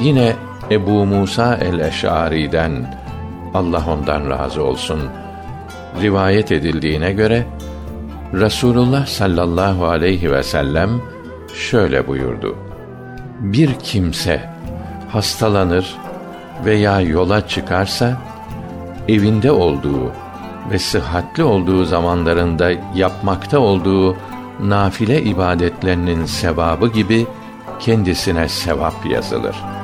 Yine Ebu Musa el-Eş'ari'den Allah ondan razı olsun rivayet edildiğine göre Rasulullah sallallahu aleyhi ve sellem şöyle buyurdu. Bir kimse hastalanır veya yola çıkarsa evinde olduğu ve sıhhatli olduğu zamanlarında yapmakta olduğu nafile ibadetlerinin sevabı gibi kendisine sevap yazılır.''